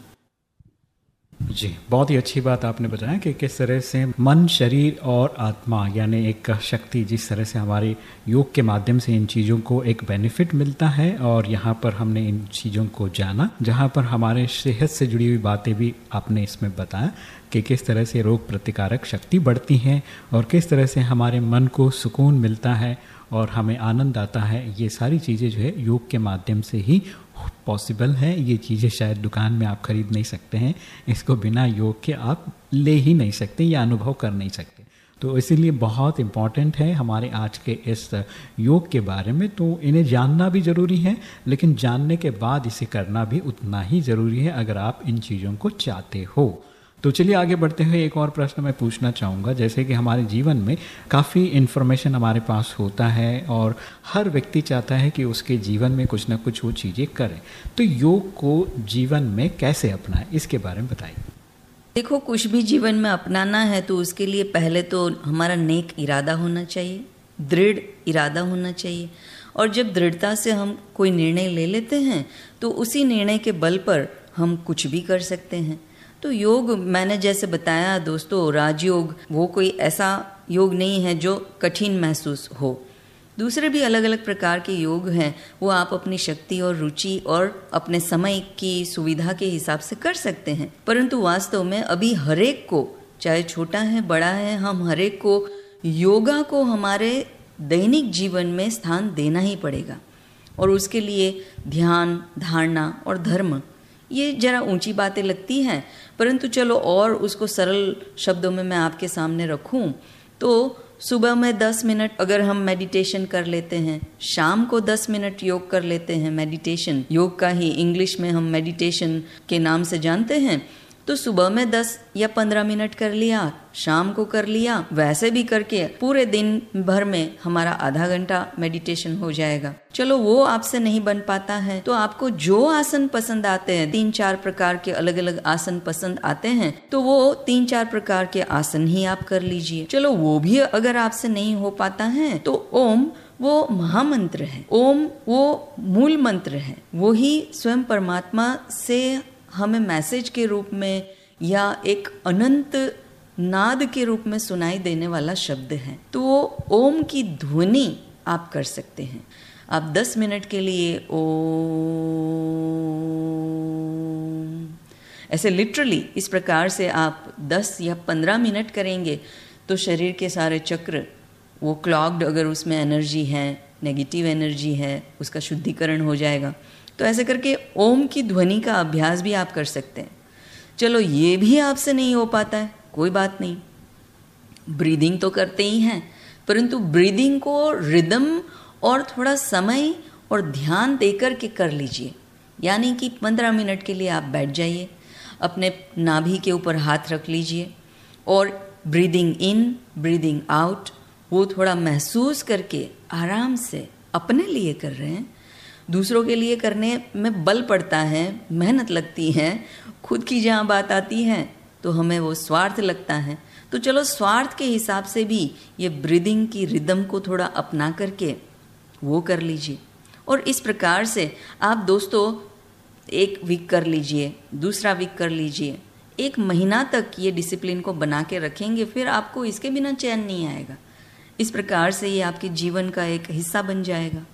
जी। बहुत ही अच्छी बात आपने बताया कि किस तरह से मन, शरीर और आत्मा, यानी एक शक्ति, जिस तरह से हमारे योग के माध्यम से इन चीज़ों को एक बेनिफिट मिलता है और यहाँ पर हमने इन चीज़ों को जाना, जहाँ पर हमारे सेहत से जुड़ी हुई बातें भी आपने इसमें बताया कि किस तरह से रोग प्रतिकारक शक्ति बढ़ती है और किस तरह से हमारे मन को सुकून मिलता है और हमें आनंद आता है। ये सारी चीज़ें जो है योग के माध्यम से ही पॉसिबल है। ये चीज़ें शायद दुकान में आप खरीद नहीं सकते हैं। इसको बिना योग के आप ले ही नहीं सकते, या अनुभव कर नहीं सकते। तो इसीलिए बहुत इंपॉर्टेंट है हमारे आज के इस योग के बारे में। तो इन्हें जानना भी ज़रूरी है, लेकिन जानने के बाद इसे करना भी उतना ही ज़रूरी है, अगर आप इन चीज़ों को चाहते हो। तो चलिए आगे बढ़ते हुए एक और प्रश्न मैं पूछना चाहूँगा। जैसे कि हमारे जीवन में काफ़ी इन्फॉर्मेशन हमारे पास होता है और हर व्यक्ति चाहता है कि उसके जीवन में कुछ ना कुछ वो चीज़ें करें। तो योग को जीवन में कैसे अपनाएँ, इसके बारे में बताइए। देखो, कुछ भी जीवन में अपनाना है तो उसके लिए पहले तो हमारा नेक इरादा होना चाहिए, दृढ़ इरादा होना चाहिए। और जब दृढ़ता से हम कोई निर्णय ले लेते हैं तो उसी निर्णय के बल पर हम कुछ भी कर सकते हैं। तो योग, मैंने जैसे बताया दोस्तों, राजयोग, वो कोई ऐसा योग नहीं है जो कठिन महसूस हो। दूसरे भी अलग अलग प्रकार के योग हैं, वो आप अपनी शक्ति और रुचि और अपने समय की सुविधा के हिसाब से कर सकते हैं। परंतु वास्तव में अभी हरेक को, चाहे छोटा है, बड़ा है, हम हरेक को योगा को हमारे दैनिक जीवन में स्थान देना ही पड़ेगा। और उसके लिए ध्यान, धारणा और धर्म, ये जरा ऊँची बातें लगती हैं परंतु चलो और उसको सरल शब्दों में मैं आपके सामने रखूँ तो सुबह में दस मिनट अगर हम मेडिटेशन कर लेते हैं, शाम को दस मिनट योग कर लेते हैं मेडिटेशन योग का ही इंग्लिश में हम मेडिटेशन के नाम से जानते हैं तो सुबह में दस या पंद्रह मिनट कर लिया, शाम को कर लिया, वैसे भी करके पूरे दिन भर में हमारा आधा घंटा मेडिटेशन हो जाएगा। चलो वो आपसे नहीं बन पाता है तो आपको जो आसन पसंद आते हैं, तीन चार प्रकार के अलग अलग आसन पसंद आते हैं तो वो तीन चार प्रकार के आसन ही आप कर लीजिए। चलो वो भी अगर आपसे नहीं हो पाता है तो ओम वो महामंत्र है। ओम वो मूल मंत्र है। वो ही स्वयं परमात्मा से हमें मैसेज के रूप में या एक अनंत नाद के रूप में सुनाई देने वाला शब्द है। तो वो ओम की ध्वनि आप कर सकते हैं। आप 10 मिनट के लिए ओ ऐसे लिटरली इस प्रकार से आप 10 या 15 मिनट करेंगे तो शरीर के सारे चक्र, वो क्लॉग्ड अगर उसमें एनर्जी है नेगेटिव एनर्जी है, उसका शुद्धिकरण हो जाएगा। तो ऐसे करके ओम की ध्वनि का अभ्यास भी आप कर सकते हैं। चलो, ये भी आपसे नहीं हो पाता है, कोई बात नहीं। ब्रीदिंग तो करते ही हैं, परंतु ब्रीदिंग को रिदम और थोड़ा समय और ध्यान देकर के कर लीजिए। यानी कि पंद्रह मिनट के लिए आप बैठ जाइए, अपने नाभि के ऊपर हाथ रख लीजिए और ब्रीदिंग इन, ब्रीदिंग आउट, वो थोड़ा महसूस करके आराम से अपने लिए कर रहे हैं। दूसरों के लिए करने में बल पड़ता है, मेहनत लगती है, खुद की जहाँ बात आती है तो हमें वो स्वार्थ लगता है। तो चलो स्वार्थ के हिसाब से भी ये ब्रीदिंग की रिदम को थोड़ा अपना करके वो कर लीजिए। और इस प्रकार से आप दोस्तों, एक वीक कर लीजिए, दूसरा वीक कर लीजिए। एक महीना तक ये डिसिप्लिन को बना के रखेंगे, फिर आपको इसके बिना चैन नहीं आएगा। इस प्रकार से ये आपके जीवन का एक हिस्सा बन जाएगा।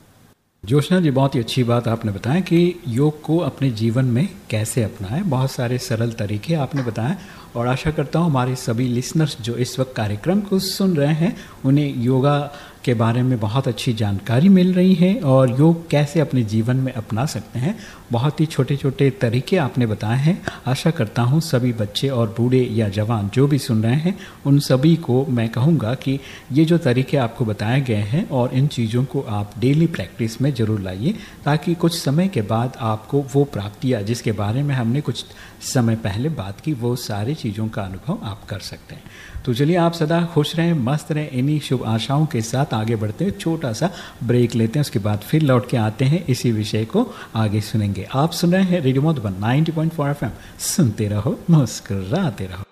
जोशना जी, बहुत ही अच्छी बात आपने बताया कि योग को अपने जीवन में कैसे अपनाएँ। बहुत सारे सरल तरीके आपने बताए और आशा करता हूँ हमारे सभी लिसनर्स जो इस वक्त कार्यक्रम को सुन रहे हैं, उन्हें योगा के बारे में बहुत अच्छी जानकारी मिल रही है और योग कैसे अपने जीवन में अपना सकते हैं, बहुत ही छोटे छोटे तरीके आपने बताए हैं। आशा करता हूँ सभी बच्चे और बूढ़े या जवान जो भी सुन रहे हैं, उन सभी को मैं कहूँगा कि ये जो तरीके आपको बताए गए हैं और इन चीज़ों को आप डेली प्रैक्टिस में ज़रूर लाइए, ताकि कुछ समय के बाद आपको वो प्राप्तियाँ जिसके बारे में हमने कुछ समय पहले बात की, वो सारी चीज़ों का अनुभव आप कर सकते हैं। तो चलिए, आप सदा खुश रहें, मस्त रहें, इन्हीं शुभ आशाओं के साथ आगे बढ़ते हैं, छोटा सा ब्रेक लेते हैं, उसके बाद फिर लौट के आते हैं, इसी विषय को आगे सुनेंगे। आप सुन रहे हैं रेडियो मधुबन, नाइनटी पॉइंट सुनते रहो, मुस्कराते रहो।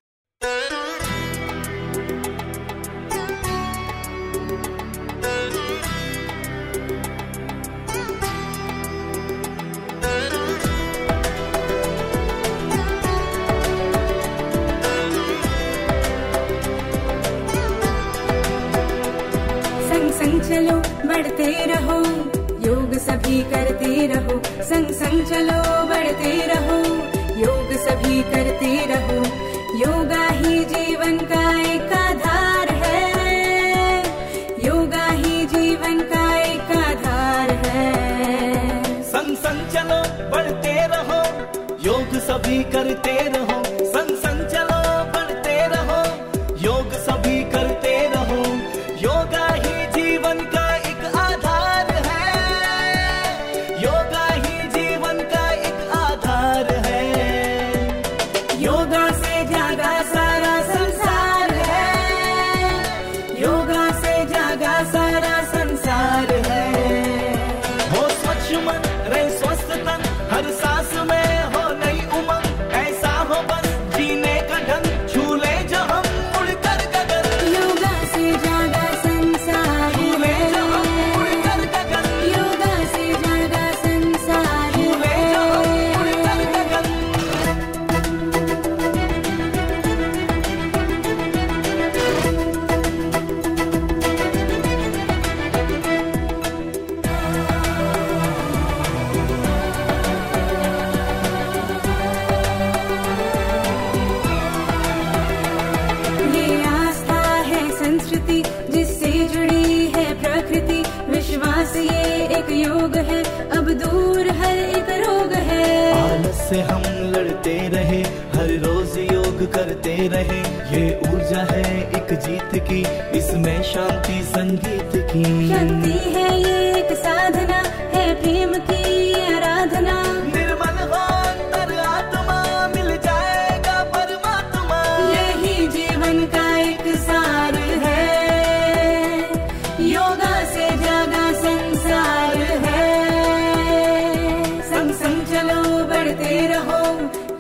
बढ़ते रहो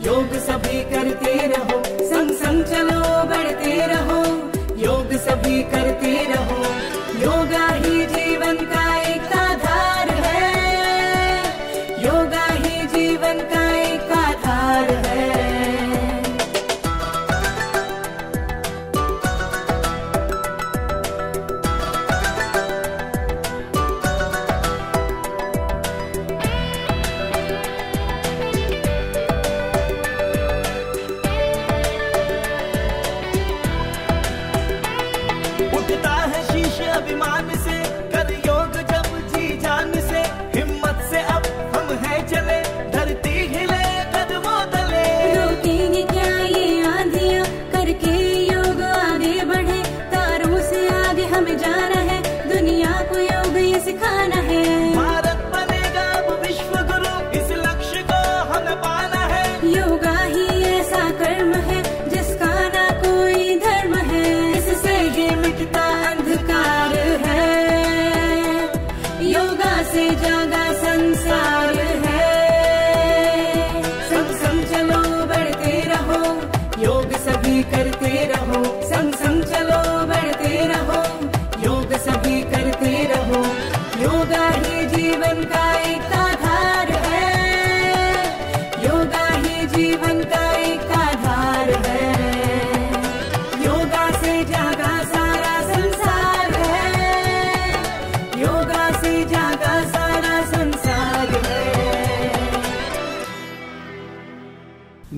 योग सभी करते रहो संग संग चलो बढ़ते रहो योग सभी करते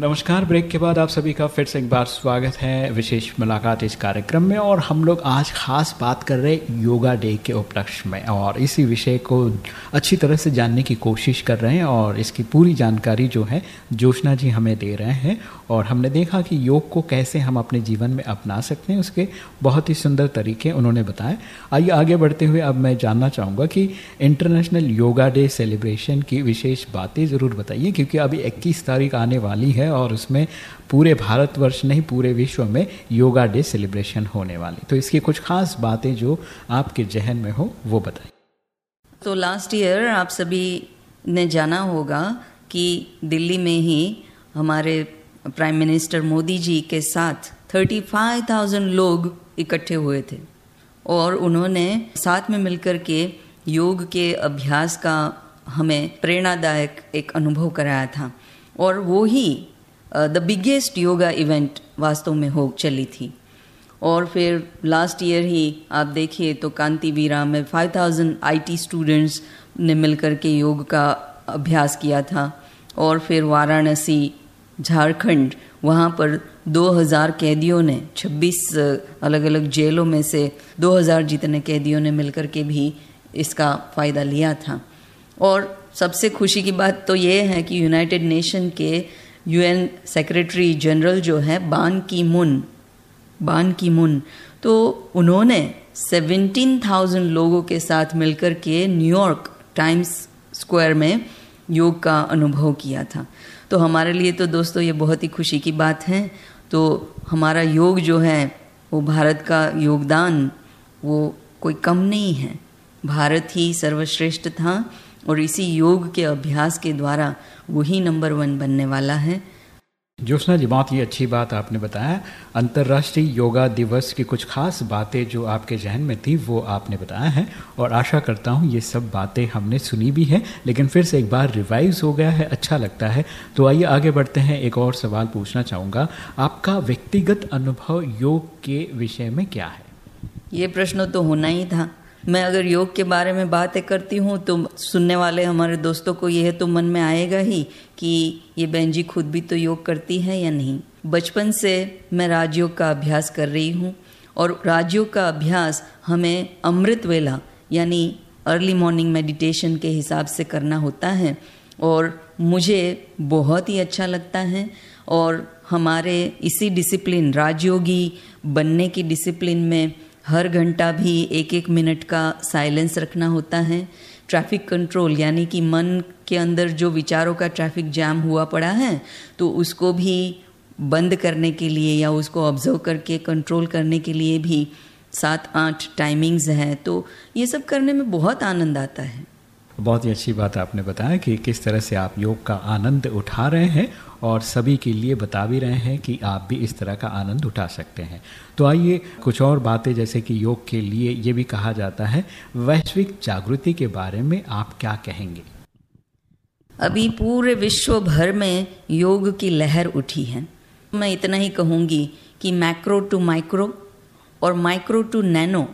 नमस्कार। ब्रेक के बाद आप सभी का फिर से एक बार स्वागत है विशेष मुलाकात इस कार्यक्रम में। और हम लोग आज खास बात कर रहे योगा डे के उपलक्ष्य में। और इसी विषय को अच्छी तरह से जानने की कोशिश कर रहे हैं। और इसकी पूरी जानकारी जो है जोशना जी हमें दे रहे हैं। और हमने देखा कि योग को कैसे हम अपने जीवन में अपना सकते हैं, उसके बहुत ही सुंदर तरीके उन्होंने बताए। आइए, आगे बढ़ते हुए अब मैं जानना चाहूँगा कि इंटरनेशनल योगा डे सेलिब्रेशन की विशेष बातें ज़रूर बताइए, क्योंकि अभी 21 तारीख आने वाली है और उसमें पूरे भारतवर्ष नहीं, पूरे विश्व में योगा डे सेलिब्रेशन होने वाली। तो इसकी कुछ खास बातें जो आपके जहन में हो, वो बताइए। तो लास्ट ईयर आप सभी ने जाना होगा कि दिल्ली में ही हमारे प्राइम मिनिस्टर मोदी जी के साथ 35,000 लोग इकट्ठे हुए थे और उन्होंने साथ में मिलकर के योग के अभ्यास का हमें प्रेरणादायक एक अनुभव कराया था। और वो ही द बिगेस्ट योगा इवेंट वास्तव में हो चली थी। और फिर लास्ट ईयर ही आप देखिए तो कांति वीरा में 5000 आईटी स्टूडेंट्स ने मिलकर के योग का अभ्यास किया था। और फिर वाराणसी झारखंड वहाँ पर 2000 कैदियों ने 26 अलग अलग जेलों में से 2000 जितने कैदियों ने मिलकर के भी इसका फ़ायदा लिया था। और सबसे खुशी की बात तो ये है कि यूनाइटेड नेशन के यूएन सेक्रेटरी जनरल जो है बान की मुन बान की मुन तो उन्होंने 17,000 लोगों के साथ मिलकर के न्यूयॉर्क टाइम्स स्क्वायर में योग का अनुभव किया था। तो हमारे लिए तो दोस्तों ये बहुत ही खुशी की बात है। तो हमारा योग जो है, वो भारत का योगदान, वो कोई कम नहीं है। भारत ही सर्वश्रेष्ठ था और इसी योग के अभ्यास के द्वारा वही नंबर वन बनने वाला है। ज्योत्सना जी, बहुत ही अच्छी बात आपने बताया। अंतर्राष्ट्रीय योगा दिवस की कुछ खास बातें जो आपके जहन में थी, वो आपने बताया है। और आशा करता हूँ ये सब बातें हमने सुनी भी हैं, लेकिन फिर से एक बार रिवाइज हो गया है अच्छा लगता है। तो आइए आगे बढ़ते हैं, एक और सवाल पूछना चाहूँगा। आपका व्यक्तिगत अनुभव योग के विषय में क्या है? ये प्रश्न तो होना ही था। मैं अगर योग के बारे में बातें करती हूँ तो सुनने वाले हमारे दोस्तों को यह तो मन में आएगा ही कि ये बहन जी खुद भी तो योग करती हैं या नहीं। बचपन से मैं राजयोग का अभ्यास कर रही हूँ और राजयोग का अभ्यास हमें अमृत वेला, यानी अर्ली मॉर्निंग मेडिटेशन के हिसाब से करना होता है और मुझे बहुत ही अच्छा लगता है और हमारे इसी डिसिप्लिन राजयोगी बनने की डिसिप्लिन में हर घंटा भी एक एक मिनट का साइलेंस रखना होता है। ट्रैफ़िक कंट्रोल, यानी कि मन के अंदर जो विचारों का ट्रैफ़िक जैम हुआ पड़ा है तो उसको भी बंद करने के लिए या उसको ऑब्ज़र्व करके कंट्रोल करने के लिए भी सात आठ टाइमिंग्स हैं। तो ये सब करने में बहुत आनंद आता है। बहुत ही अच्छी बात आपने बताया कि किस तरह से आप योग का आनंद उठा रहे हैं और सभी के लिए बता भी रहे हैं कि आप भी इस तरह का आनंद उठा सकते हैं। तो आइए कुछ और बातें जैसे कि योग के लिए ये भी कहा जाता है, वैश्विक जागृति के बारे में आप क्या कहेंगे? अभी पूरे विश्व भर में योग की लहर उठी है। मैं इतना ही कहूँगी कि मैक्रो टू माइक्रो और माइक्रो टू नैनो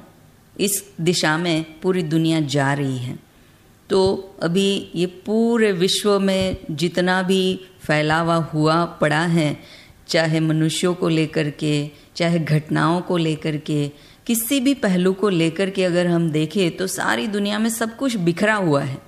इस दिशा में पूरी दुनिया जा रही है। तो अभी ये पूरे विश्व में जितना भी फैलावा हुआ पड़ा है, चाहे मनुष्यों को लेकर के, चाहे घटनाओं को लेकर के, किसी भी पहलू को लेकर के अगर हम देखें तो सारी दुनिया में सब कुछ बिखरा हुआ है।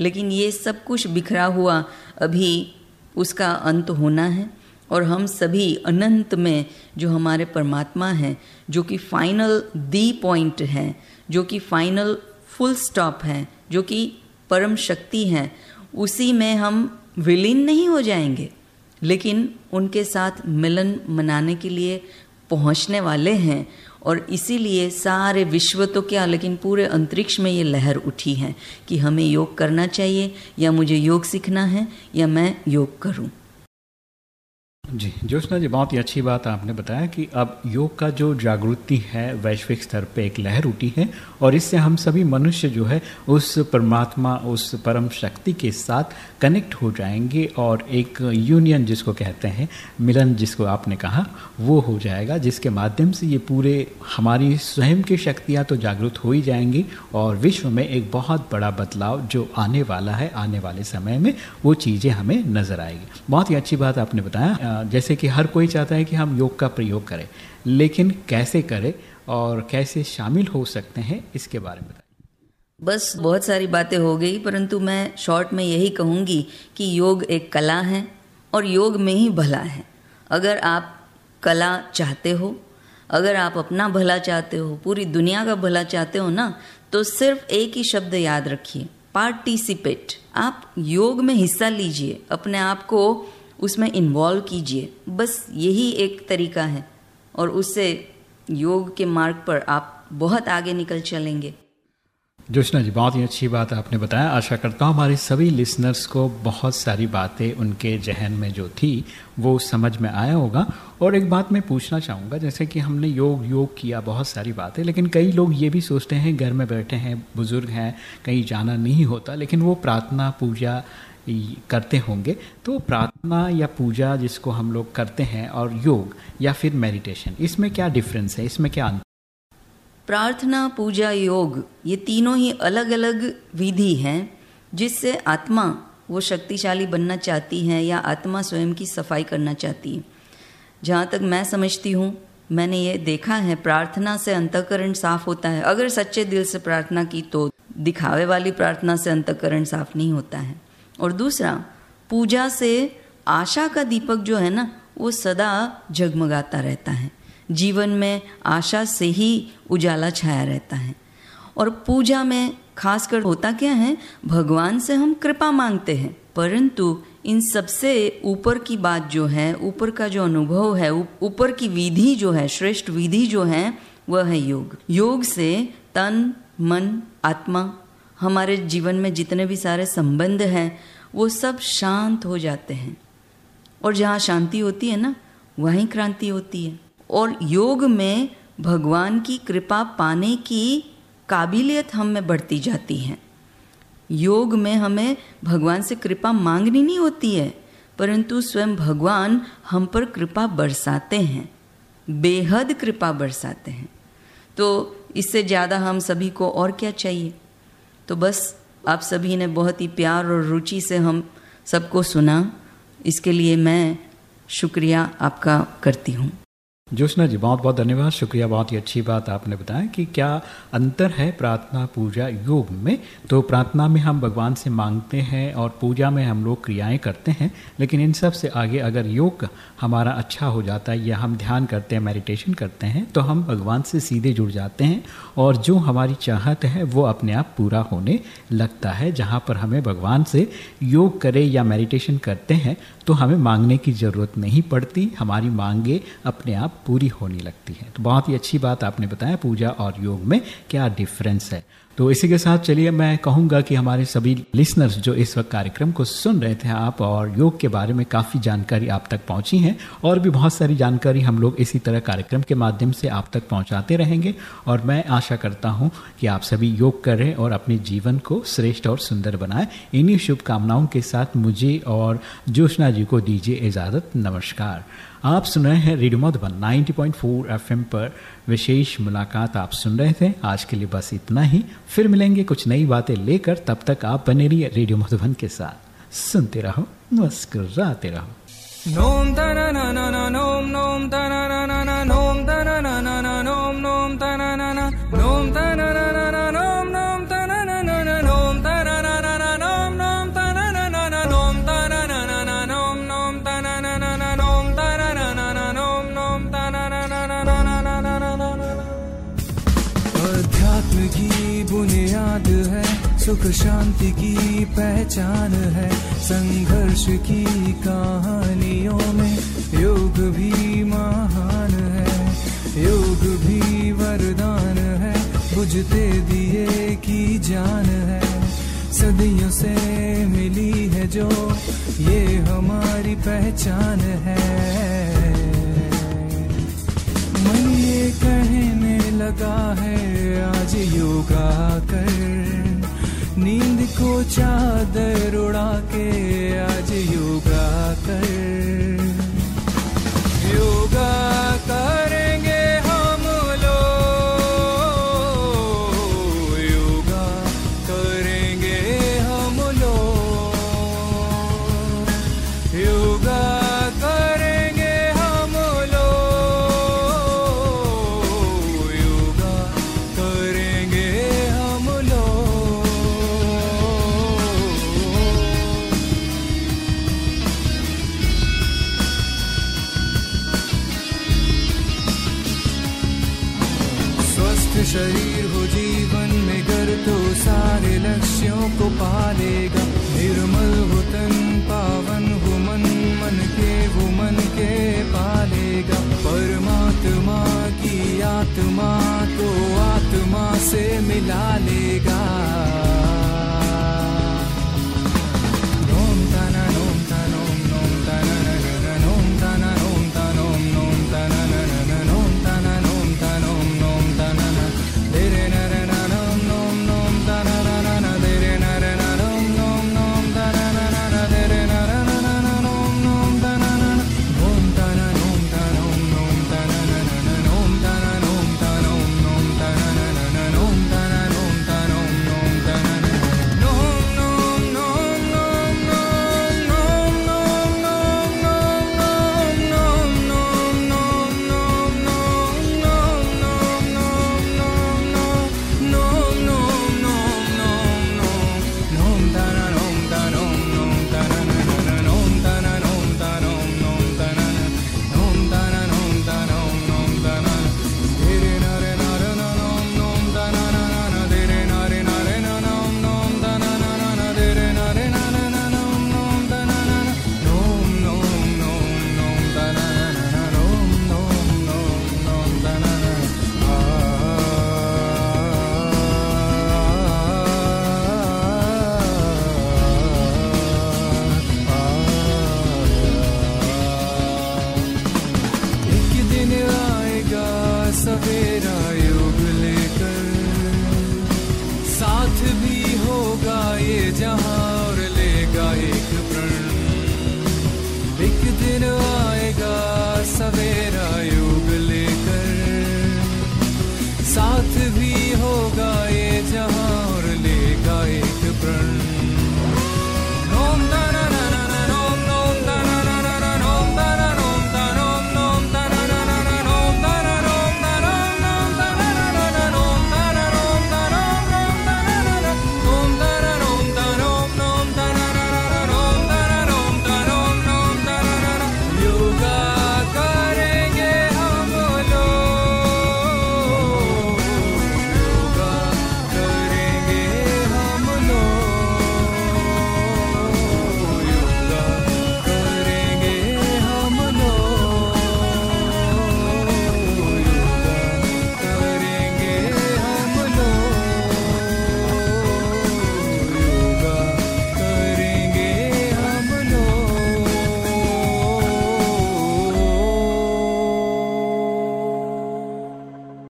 लेकिन ये सब कुछ बिखरा हुआ अभी उसका अंत होना है, और हम सभी अनंत में जो हमारे परमात्मा हैं, जो कि फाइनल दी पॉइंट है, जो कि फाइनल फुल स्टॉप है जो कि परम शक्ति हैं, उसी में हम विलीन नहीं हो जाएँगे। लेकिन उनके साथ मिलन मनाने के लिए पहुँचने वाले हैं और इसीलिए सारे विश्व तो क्या, लेकिन पूरे अंतरिक्ष में ये लहर उठी है कि हमें योग करना चाहिए, या मुझे योग सीखना है, या मैं योग करूँ। जी ज्योत्ना जी, बहुत ही अच्छी बात आपने बताया कि अब योग का जो जागृति है वैश्विक स्तर पे एक लहर उठी है और इससे हम सभी मनुष्य जो है, उस परमात्मा, उस परम शक्ति के साथ कनेक्ट हो जाएँगे और एक यूनियन जिसको कहते हैं, मिलन जिसको आपने कहा, वो हो जाएगा, जिसके माध्यम से ये पूरे हमारी स्वयं की शक्तियाँ तो जागृत हो ही जाएँगी और विश्व में एक बहुत बड़ा बदलाव जो आने वाला है, आने वाले समय में, वो चीज़ें हमें नज़र आएगी। बहुत ही अच्छी बात आपने बताया। जैसे कि हर कोई चाहता है कि हम योग का प्रयोग करें, लेकिन कैसे करें? और कैसे शामिल हो सकते हैं, इसके बारे में बताइए। बस बहुत सारी बातें हो गई, परंतु मैं शॉर्ट में यही कहूँगी कि योग एक कला है और योग में ही भला है। अगर आप कला चाहते हो, अगर आप अपना भला चाहते हो, पूरी दुनिया का भला चाहते हो ना तो सिर्फ़ एक ही शब्द याद रखिए, पार्टिसिपेट। आप योग में हिस्सा लीजिए, अपने आप को उसमें इन्वॉल्व कीजिए। बस यही एक तरीका है और उससे योग के मार्ग पर आप बहुत आगे निकल चलेंगे। जोशना जी, बहुत ही अच्छी बात आपने बताया। आशा करता हूँ हमारे सभी लिसनर्स को बहुत सारी बातें उनके जहन में जो थी, वो समझ में आया होगा। और एक बात मैं पूछना चाहूँगा, जैसे कि हमने योग योग किया, बहुत सारी बातें, लेकिन कई लोग ये भी सोचते हैं, घर में बैठे हैं, बुज़ुर्ग हैं, कहीं जाना नहीं होता, लेकिन वो प्रार्थना, पूजा करते होंगे तो प्रार्थना या पूजा जिसको हम लोग करते हैं और योग या फिर मेडिटेशन इसमें क्या डिफरेंस है? इसमें क्या अंतर? प्रार्थना, पूजा, योग, ये तीनों ही अलग अलग विधि हैं, जिससे आत्मा वो शक्तिशाली बनना चाहती है या आत्मा स्वयं की सफ़ाई करना चाहती है। जहाँ तक मैं समझती हूँ, मैंने ये देखा है, प्रार्थना से अंतकरण साफ़ होता है। अगर सच्चे दिल से प्रार्थना की तो दिखावे वाली प्रार्थना से अंतकरण साफ़ नहीं होता है। और दूसरा, पूजा से आशा का दीपक जो है ना, वो सदा जगमगाता रहता है। जीवन में आशा से ही उजाला छाया रहता है। और पूजा में खासकर होता क्या है, भगवान से हम कृपा मांगते हैं, परंतु इन सबसे ऊपर की बात जो है, ऊपर का जो अनुभव है ऊपर की विधि जो है, श्रेष्ठ विधि जो है, वह है योग। योग से तन, मन, आत्मा हमारे जीवन में जितने भी सारे संबंध हैं, वो सब शांत हो जाते हैं। और जहाँ शांति होती है ना, वहीं क्रांति होती है। और योग में भगवान की कृपा पाने की काबिलियत हम में बढ़ती जाती है। योग में हमें भगवान से कृपा मांगनी नहीं होती है, परंतु स्वयं भगवान हम पर कृपा बरसाते हैं। बेहद कृपा बरसाते हैं। तो इससे ज़्यादा हम सभी को और क्या चाहिए? तो बस आप सभी ने बहुत ही प्यार और रुचि से हम सबको सुना। इसके लिए मैं शुक्रिया आपका करती हूँ। जोशना जी, बहुत बहुत धन्यवाद। शुक्रिया, बहुत ही अच्छी बात आपने बताया कि क्या अंतर है प्रार्थना पूजा योग में। तो प्रार्थना में हम भगवान से मांगते हैं और पूजा में हम लोग क्रियाएँ करते हैं, लेकिन इन सबसे आगे अगर योग हमारा अच्छा हो जाता है या हम ध्यान करते हैं, मेडिटेशन करते हैं तो हम भगवान से सीधे जुड़ जाते हैं और जो हमारी चाहत है, वो अपने आप पूरा होने लगता है। जहाँ पर हमें भगवान से योग करें या मेडिटेशन करते हैं तो हमें मांगने की ज़रूरत नहीं पड़ती। हमारी मांगे अपने आप पूरी होने लगती हैं। तो बहुत ही अच्छी बात आपने बताया पूजा और योग में क्या डिफरेंस है। तो इसी के साथ चलिए मैं कहूँगा कि हमारे सभी लिसनर्स जो इस वक्त कार्यक्रम को सुन रहे थे, आप और योग के बारे में काफ़ी जानकारी आप तक पहुँची है और भी बहुत सारी जानकारी हम लोग इसी तरह कार्यक्रम के माध्यम से आप तक पहुँचाते रहेंगे। और मैं आशा करता हूँ कि आप सभी योग करें और अपने जीवन को श्रेष्ठ और सुंदर बनाएँ। इन्हीं शुभकामनाओं के साथ मुझे और जोशना जी को दीजिए इजाज़त। नमस्कार। आप सुन रहे हैं रेडियो मधुबन 90.4 एफएम पर विशेष मुलाकात आप सुन रहे थे। आज के लिए बस इतना ही। फिर मिलेंगे कुछ नई बातें लेकर, तब तक आप बने रहिए रेडियो मधुबन के साथ। सुनते रहो, मुस्कुराते रहो। नोम। सुख शांति की पहचान है। संघर्ष की कहानियों में योग भी महान है। योग भी वरदान है। बुझते दिए की जान है। सदियों से मिली है जो ये हमारी पहचान है। मन ये कहने लगा है, आज योगा कर। नींद को चादर उड़ा के आज योगा कर। लक्ष्यों को पालेगा। निर्मल हो तन, पावन हो मन के वो के पालेगा। परमात्मा की आत्मा को आत्मा से मिला लेगा।